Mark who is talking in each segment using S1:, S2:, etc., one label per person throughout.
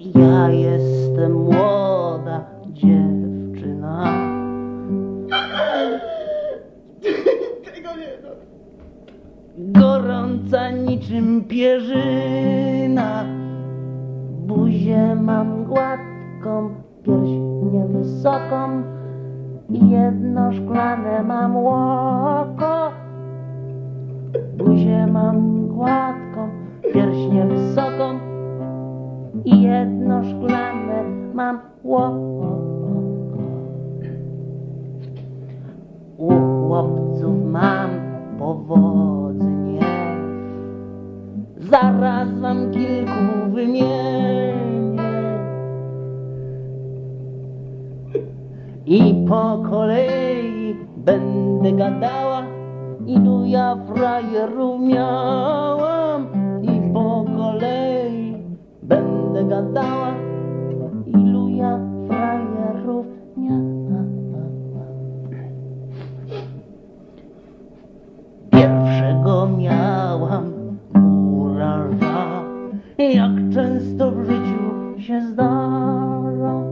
S1: Ja jestem młoda dziewczyna.
S2: Tego nie no.
S1: Gorąca niczym pierzyna. Buzię mam gładką, pierś niewysoką jedno szklane mam łoko. Buzię mam gładką, pierś niewysoką i jedno szklane mam. U chłopców mam powodzenie. Zaraz wam kilku wymienię. I po kolei będę gadała, ilu ja frajerów miałam. Gadała, ilu ja frajerów miałam. Pierwszego miałam murarza, jak często w życiu się zdarza.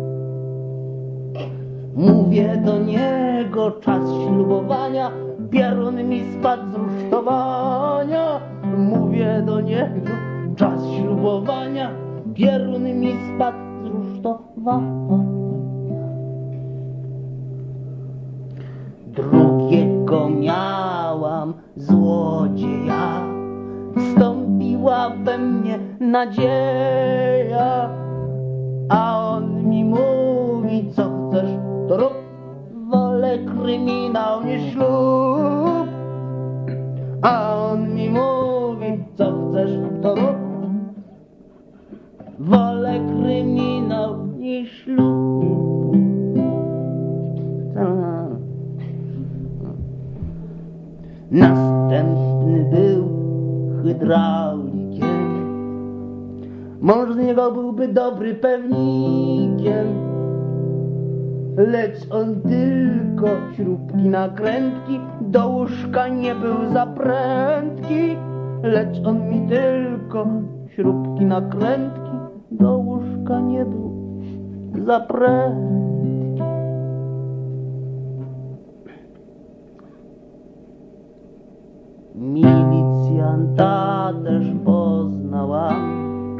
S1: Mówię do niego czas ślubowania, pierun mi spadł z rusztowania. Mówię do niego czas ślubowania, pierun mi spadł z rusztowania. Drugiego miałam złodzieja, wstąpiła we mnie nadzieja, a on mi mówi, co chcesz, to rób, wolę kryminał niż ślub. A on kryminał ślub. Następny był hydraulikiem. Mąż z niego byłby dobry pewnikiem. Lecz on tylko śrubki nakrętki, do łóżka nie był za prędki. Lecz on mi tylko śrubki nakrętki, do łóżka nie był za prędki. Milicjanta też poznałam,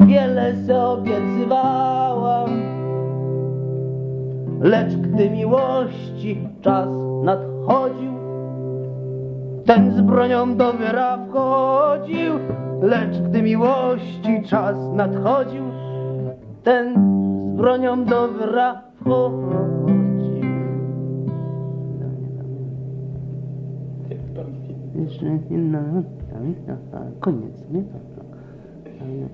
S1: wiele se obiecywałam, lecz gdy miłości czas nadchodził, ten z bronią do wyra wchodził, lecz gdy miłości czas nadchodził, ten z bronią do wyra wchodził. Jeszcze nuta, koniec, nie? Ale,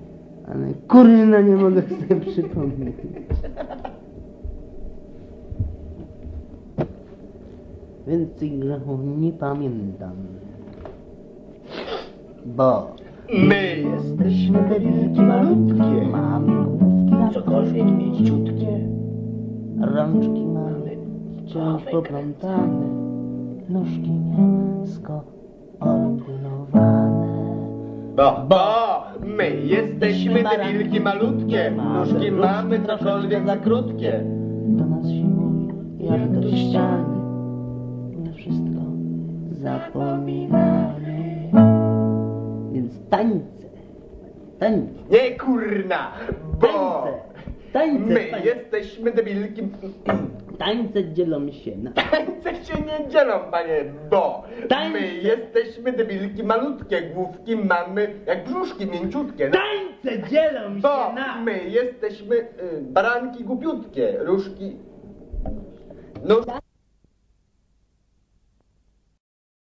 S1: ale kurna nie mogę sobie przypomnieć. Więcej grzechu nie pamiętam. Bo
S2: My jesteśmy te wilki malutkie.
S1: mamy główki jak
S2: Cokolwiek mieć ciutkie.
S1: Rączki mamy wciąż poplątane, nóżki mięsko odpłynowane.
S2: Bo, bo, my jesteśmy te wilki malutkie. Nóżki mamy cokolwiek za krótkie.
S1: Do nas się mówi, jak do ściany, zapominamy. Więc tańce, tańce,
S2: Nie kurna, bo
S1: tańce,
S2: my
S1: tańce,
S2: jesteśmy te wilki...
S1: tańce dzielą się na
S2: Tańce się nie dzielą, panie, bo
S1: Tańce.
S2: my jesteśmy te wilki malutkie, główki mamy jak brzuszki mięciutkie. No,
S1: Tańce dzielą
S2: bo
S1: się na
S2: my jesteśmy y, baranki głupiutkie, różki... No,